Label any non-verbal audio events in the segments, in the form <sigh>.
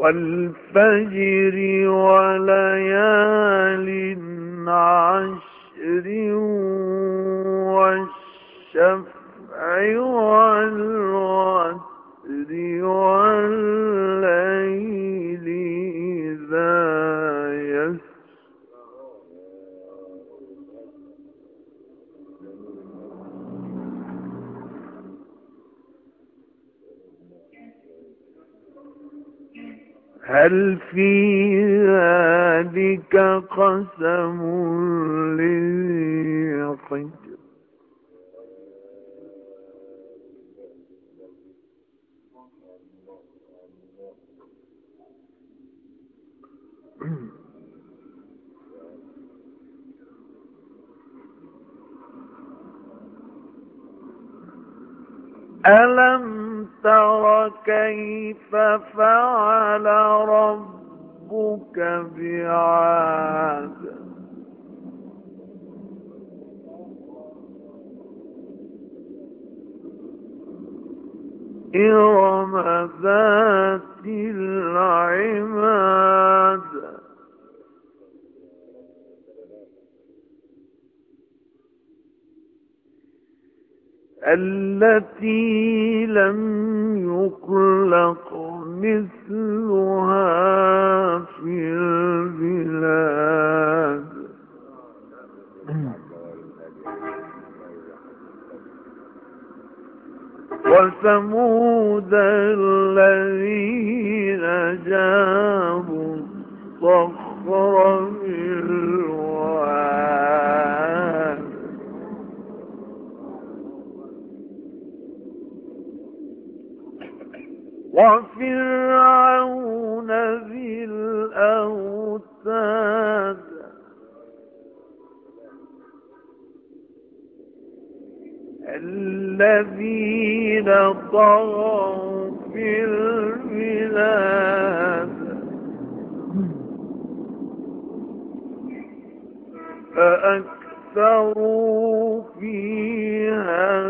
والفجر وليال عشر والشفع والوتر هل في ذلك قسم لذي حجر <clears throat> ألم تر كيف فعل ربك بعاد؟ إرم ذات التي لم يخلق مثلها في البلاد. وثمود الذين جابوا الصخر وفرعون ذي الأوتاد. الذين طغوا في البلاد. فأكثروا فيها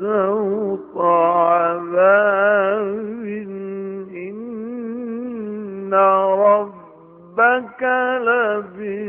سوط عذاب إن ربك لبالمرصاد.